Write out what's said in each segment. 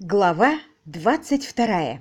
Глава 22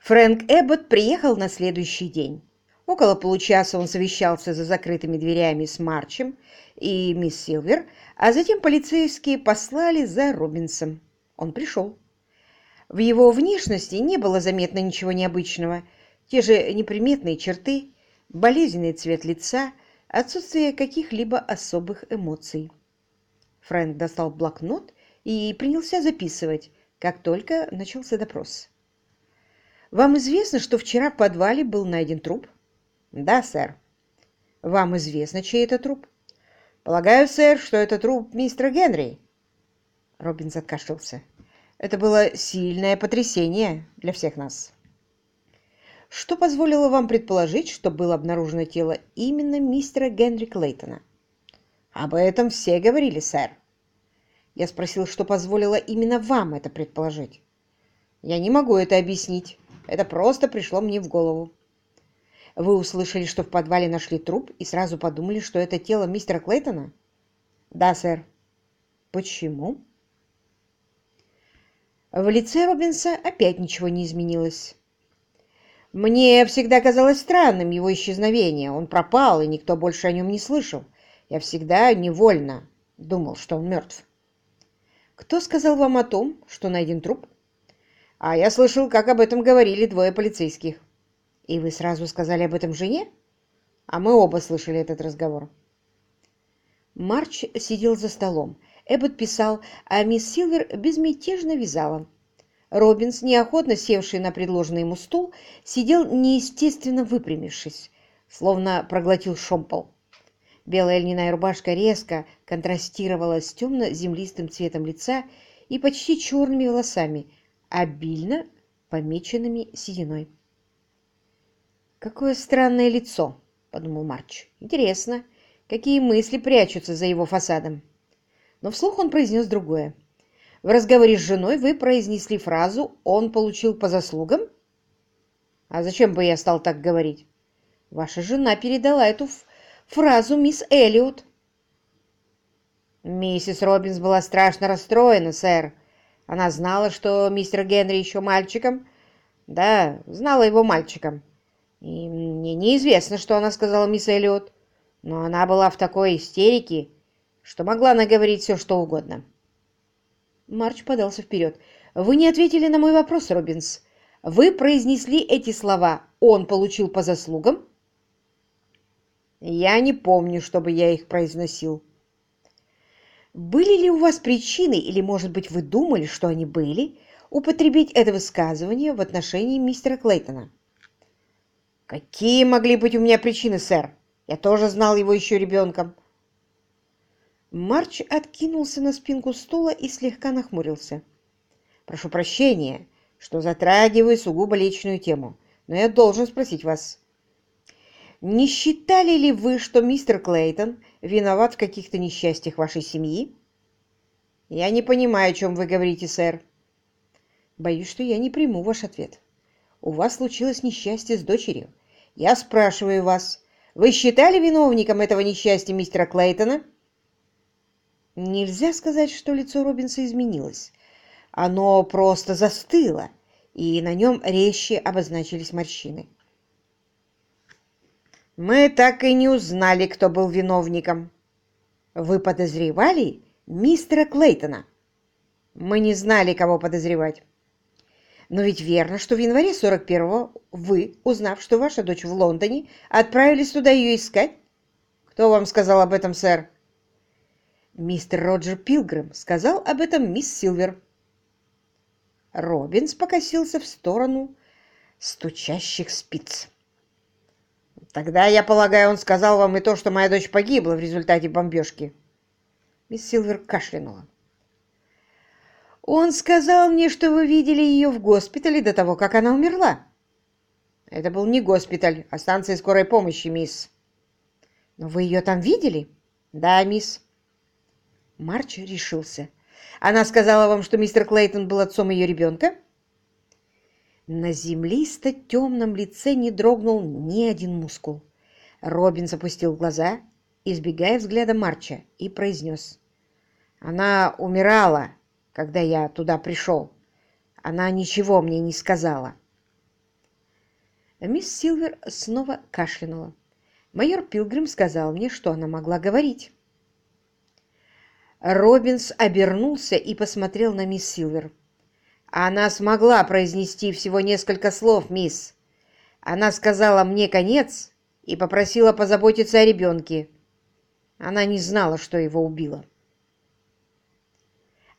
Фрэнк Эббот приехал на следующий день. Около получаса он совещался за закрытыми дверями с Марчем и мисс Силвер, а затем полицейские послали за Робинсом. Он пришел. В его внешности не было заметно ничего необычного. Те же неприметные черты, болезненный цвет лица, отсутствие каких-либо особых эмоций. Фрэнк достал блокнот и принялся записывать, как только начался допрос. «Вам известно, что вчера в подвале был найден труп?» «Да, сэр». «Вам известно, чей это труп?» «Полагаю, сэр, что это труп мистера Генри». Робин закашлялся. «Это было сильное потрясение для всех нас». «Что позволило вам предположить, что было обнаружено тело именно мистера Генри Клейтона?» «Об этом все говорили, сэр». Я спросил, что позволило именно вам это предположить. Я не могу это объяснить. Это просто пришло мне в голову. Вы услышали, что в подвале нашли труп и сразу подумали, что это тело мистера Клейтона? Да, сэр. Почему? В лице Робинса опять ничего не изменилось. Мне всегда казалось странным его исчезновение. Он пропал, и никто больше о нем не слышал. Я всегда невольно думал, что он мертв. Кто сказал вам о том, что найден труп? А я слышал, как об этом говорили двое полицейских. И вы сразу сказали об этом жене? А мы оба слышали этот разговор. Марч сидел за столом. Эббот писал, а мисс Силвер безмятежно вязала. Робинс, неохотно севший на предложенный ему стул, сидел неестественно выпрямившись, словно проглотил шомпол. Белая льняная рубашка резко контрастировала с темно-землистым цветом лица и почти черными волосами, обильно помеченными сединой. «Какое странное лицо!» — подумал Марч. «Интересно, какие мысли прячутся за его фасадом?» Но вслух он произнес другое. «В разговоре с женой вы произнесли фразу «он получил по заслугам»?» «А зачем бы я стал так говорить?» «Ваша жена передала эту фразу мисс Эллиот. Миссис Робинс была страшно расстроена, сэр. Она знала, что мистер Генри еще мальчиком. Да, знала его мальчиком. И мне неизвестно, что она сказала мисс Эллиот. Но она была в такой истерике, что могла наговорить все, что угодно. Марч подался вперед. «Вы не ответили на мой вопрос, Робинс. Вы произнесли эти слова «он получил по заслугам»?» Я не помню, чтобы я их произносил. Были ли у вас причины, или, может быть, вы думали, что они были, употребить это высказывание в отношении мистера Клейтона? Какие могли быть у меня причины, сэр? Я тоже знал его еще ребенком. Марч откинулся на спинку стула и слегка нахмурился. «Прошу прощения, что затрагиваю сугубо личную тему, но я должен спросить вас, не считали ли вы, что мистер Клейтон виноват в каких-то несчастьях вашей семьи? Я не понимаю, о чем вы говорите, сэр. Боюсь, что я не приму ваш ответ. У вас случилось несчастье с дочерью. Я спрашиваю вас, вы считали виновником этого несчастья мистера Клейтона? Нельзя сказать, что лицо Робинса изменилось. Оно просто застыло, и на нем резче обозначились морщины. Мы так и не узнали, кто был виновником. Вы подозревали мистера Клейтона? Мы не знали, кого подозревать. Но ведь верно, что в январе 41-го вы, узнав, что ваша дочь в Лондоне, отправились туда ее искать? Кто вам сказал об этом, сэр? Мистер Роджер Пилгрим сказал об этом мисс Силвер. Робинс покосился в сторону стучащих спиц. Тогда, я полагаю, он сказал вам и то, что моя дочь погибла в результате бомбежки. Мисс Силвер кашлянула. Он сказал мне, что вы видели ее в госпитале до того, как она умерла. Это был не госпиталь, а станция скорой помощи, мисс. Но вы ее там видели? Да, мисс. Марч решился. Она сказала вам, что мистер Клейтон был отцом ее ребенка? На землисто-темном лице не дрогнул ни один мускул. Робин запустил глаза, избегая взгляда Марча, и произнес. «Она умирала, когда я туда пришел. Она ничего мне не сказала. Мисс Силвер снова кашлянула. Майор Пилгрим сказал мне, что она могла говорить. Робинс обернулся и посмотрел на мисс Силвер. «Она смогла произнести всего несколько слов, мисс. Она сказала мне конец и попросила позаботиться о ребенке. Она не знала, что его убило».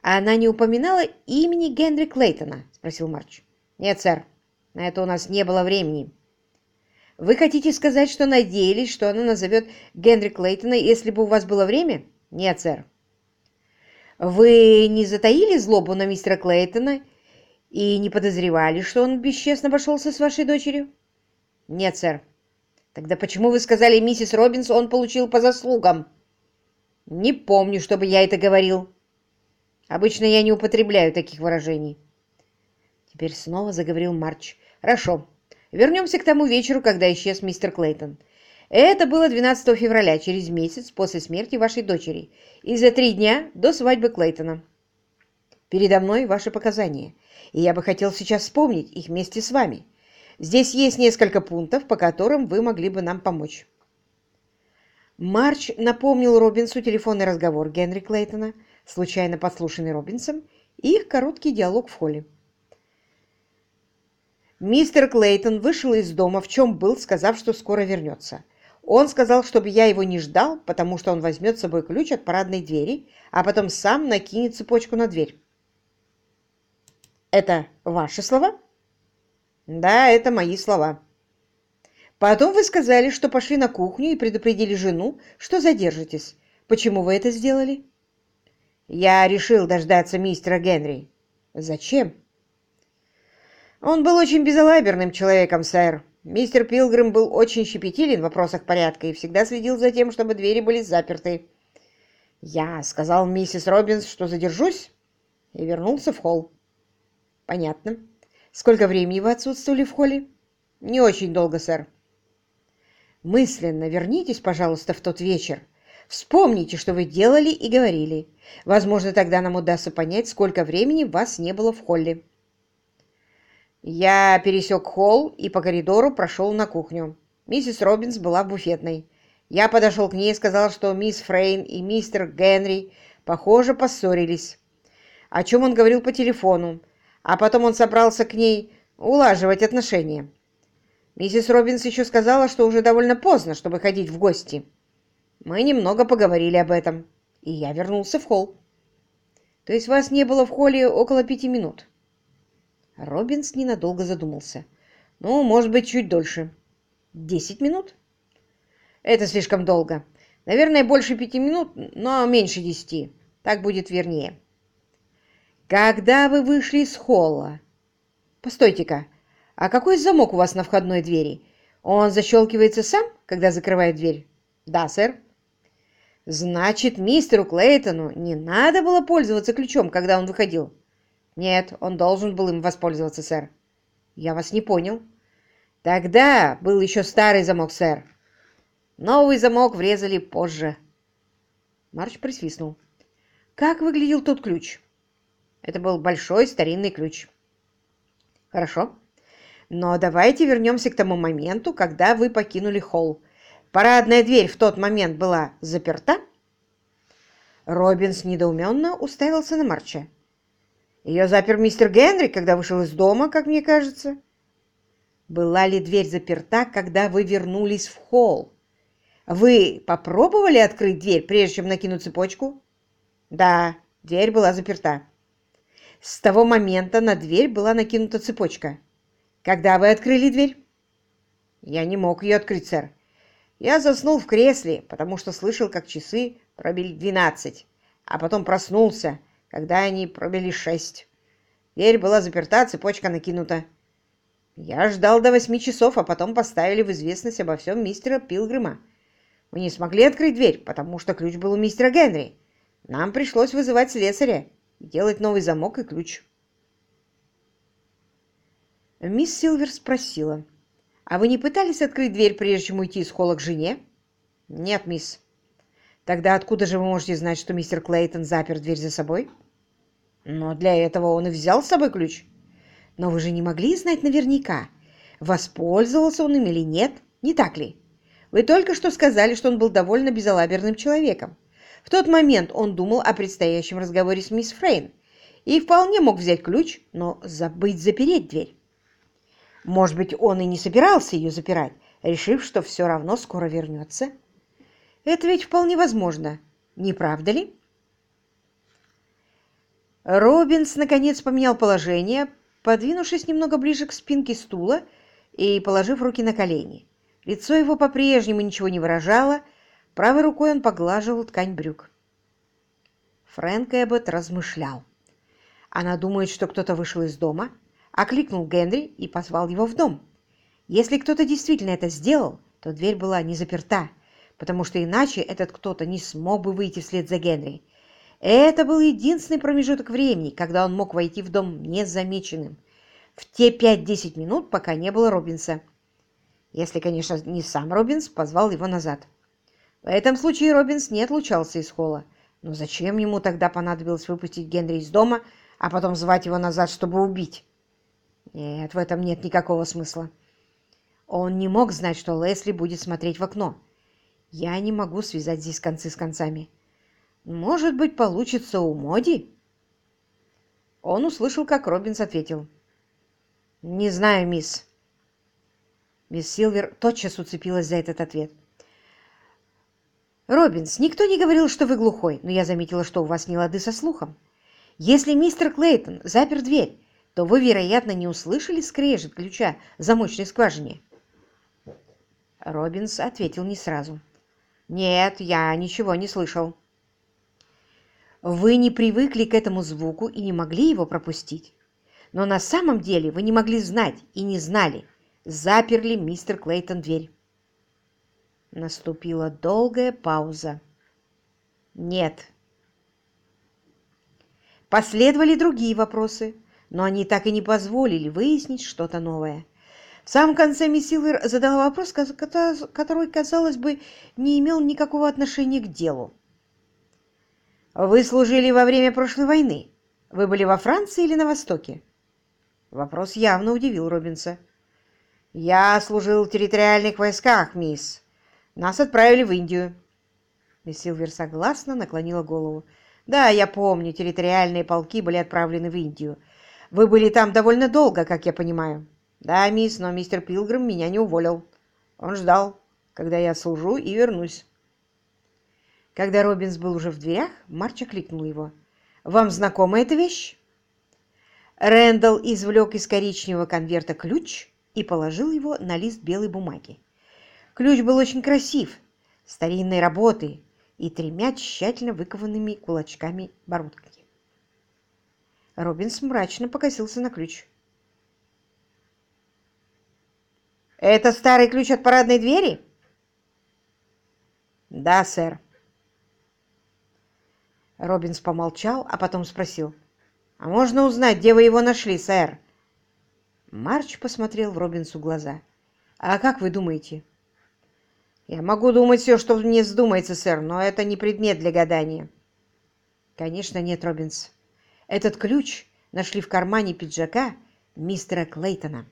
«А она не упоминала имени Генри Клейтона?» — спросил Марч. «Нет, сэр, на это у нас не было времени». «Вы хотите сказать, что надеялись, что она назовет Генри Клейтона, если бы у вас было время?» «Нет, сэр». «Вы не затаили злобу на мистера Клейтона и не подозревали, что он бесчестно обошелся с вашей дочерью?» «Нет, сэр». «Тогда почему вы сказали, миссис Робинс, он получил по заслугам?» «Не помню, чтобы я это говорил». Обычно я не употребляю таких выражений. Теперь снова заговорил Марч. Хорошо. Вернемся к тому вечеру, когда исчез мистер Клейтон. Это было 12 февраля, через месяц после смерти вашей дочери, и за три дня до свадьбы Клейтона. Передо мной ваши показания, и я бы хотел сейчас вспомнить их вместе с вами. Здесь есть несколько пунктов, по которым вы могли бы нам помочь. Марч напомнил Робинсу телефонный разговор Генри Клейтона, случайно подслушанный Робинсом, и их короткий диалог в холле. Мистер Клейтон вышел из дома, в чем был, сказав, что скоро вернется. Он сказал, чтобы я его не ждал, потому что он возьмет с собой ключ от парадной двери, а потом сам накинет цепочку на дверь. Это ваши слова? Да, это мои слова. Потом вы сказали, что пошли на кухню и предупредили жену, что задержитесь. Почему вы это сделали? Я решил дождаться мистера Генри. Зачем? Он был очень безалаберным человеком, сэр. Мистер Пилгрим был очень щепетилен в вопросах порядка и всегда следил за тем, чтобы двери были заперты. Я сказал миссис Робинс, что задержусь, и вернулся в холл. Понятно. Сколько времени вы отсутствовали в холле? Не очень долго, сэр. Мысленно вернитесь, пожалуйста, в тот вечер. Вспомните, что вы делали и говорили. Возможно, тогда нам удастся понять, сколько времени вас не было в холле. Я пересек холл и по коридору прошел на кухню. Миссис Робинс была в буфетной. Я подошел к ней и сказал, что мисс Фрейн и мистер Генри, похоже, поссорились. О чем он говорил по телефону. А потом он собрался к ней улаживать отношения. Миссис Робинс еще сказала, что уже довольно поздно, чтобы ходить в гости. Мы немного поговорили об этом и я вернулся в холл. То есть вас не было в холле около пяти минут? Робинс ненадолго задумался. Ну, может быть, чуть дольше. Десять минут? Это слишком долго. Наверное, больше пяти минут, но меньше десяти. Так будет вернее. Когда вы вышли из холла? Постойте-ка, а какой замок у вас на входной двери? Он защелкивается сам, когда закрывает дверь? Да, сэр. Значит, мистеру Клейтону не надо было пользоваться ключом, когда он выходил? Нет, он должен был им воспользоваться, сэр. Я вас не понял. Тогда был еще старый замок, сэр. Новый замок врезали позже. Марч присвистнул. Как выглядел тот ключ? Это был большой старинный ключ. Хорошо. Но давайте вернемся к тому моменту, когда вы покинули холл. Парадная дверь в тот момент была заперта? Робинс недоуменно уставился на Марча. Ее запер мистер Генри, когда вышел из дома, как мне кажется. Была ли дверь заперта, когда вы вернулись в холл? Вы попробовали открыть дверь, прежде чем накинуть цепочку? Да, дверь была заперта. С того момента на дверь была накинута цепочка. Когда вы открыли дверь? Я не мог ее открыть, сэр. Я заснул в кресле, потому что слышал, как часы пробили двенадцать, а потом проснулся, когда они пробили шесть. Дверь была заперта, цепочка накинута. Я ждал до восьми часов, а потом поставили в известность обо всем мистера Пилгрима. Мы не смогли открыть дверь, потому что ключ был у мистера Генри. Нам пришлось вызывать слесаря делать новый замок и ключ. Мисс Силвер спросила, «А вы не пытались открыть дверь, прежде чем уйти из холла к жене?» «Нет, мисс». «Тогда откуда же вы можете знать, что мистер Клейтон запер дверь за собой?» Но для этого он и взял с собой ключ. Но вы же не могли знать наверняка, воспользовался он им или нет, не так ли? Вы только что сказали, что он был довольно безалаберным человеком. В тот момент он думал о предстоящем разговоре с мисс Фрейн и вполне мог взять ключ, но забыть запереть дверь. Может быть, он и не собирался ее запирать, решив, что все равно скоро вернется. Это ведь вполне возможно, не правда ли? Робинс, наконец, поменял положение, подвинувшись немного ближе к спинке стула и положив руки на колени. Лицо его по-прежнему ничего не выражало, правой рукой он поглаживал ткань брюк. Фрэнк Эббот размышлял. Она думает, что кто-то вышел из дома, окликнул Генри и позвал его в дом. Если кто-то действительно это сделал, то дверь была не заперта, потому что иначе этот кто-то не смог бы выйти вслед за Генри. Это был единственный промежуток времени, когда он мог войти в дом незамеченным. В те 5-10 минут, пока не было Робинса. Если, конечно, не сам Робинс позвал его назад. В этом случае Робинс не отлучался из холла. Но зачем ему тогда понадобилось выпустить Генри из дома, а потом звать его назад, чтобы убить? Нет, в этом нет никакого смысла. Он не мог знать, что Лесли будет смотреть в окно. Я не могу связать здесь концы с концами. Может быть, получится у Моди? Он услышал, как Робинс ответил. «Не знаю, мисс». Мисс Силвер тотчас уцепилась за этот ответ. «Робинс, никто не говорил, что вы глухой, но я заметила, что у вас не лады со слухом. Если мистер Клейтон запер дверь, то вы, вероятно, не услышали скрежет ключа замочной скважине». Робинс ответил не сразу. «Нет, я ничего не слышал». Вы не привыкли к этому звуку и не могли его пропустить. Но на самом деле вы не могли знать и не знали, заперли мистер Клейтон дверь. Наступила долгая пауза. Нет. Последовали другие вопросы, но они так и не позволили выяснить что-то новое. В самом конце мисс Силвер задала вопрос, который, казалось бы, не имел никакого отношения к делу. «Вы служили во время прошлой войны. Вы были во Франции или на Востоке?» Вопрос явно удивил Робинса. «Я служил в территориальных войсках, мисс. Нас отправили в Индию». Мисс Силвер согласно наклонила голову. «Да, я помню, территориальные полки были отправлены в Индию. Вы были там довольно долго, как я понимаю». «Да, мисс, но мистер Пилгрим меня не уволил. Он ждал, когда я служу и вернусь». Когда Робинс был уже в дверях, Марч окликнул его. «Вам знакома эта вещь?» Рэндалл извлек из коричневого конверта ключ и положил его на лист белой бумаги. Ключ был очень красив, старинной работы и тремя тщательно выкованными кулачками бородки. Робинс мрачно покосился на ключ. «Это старый ключ от парадной двери?» «Да, сэр». Робинс помолчал, а потом спросил. «А можно узнать, где вы его нашли, сэр?» Марч посмотрел в Робинсу глаза. «А как вы думаете?» «Я могу думать все, что мне вздумается, сэр, но это не предмет для гадания». «Конечно нет, Робинс. Этот ключ нашли в кармане пиджака мистера Клейтона».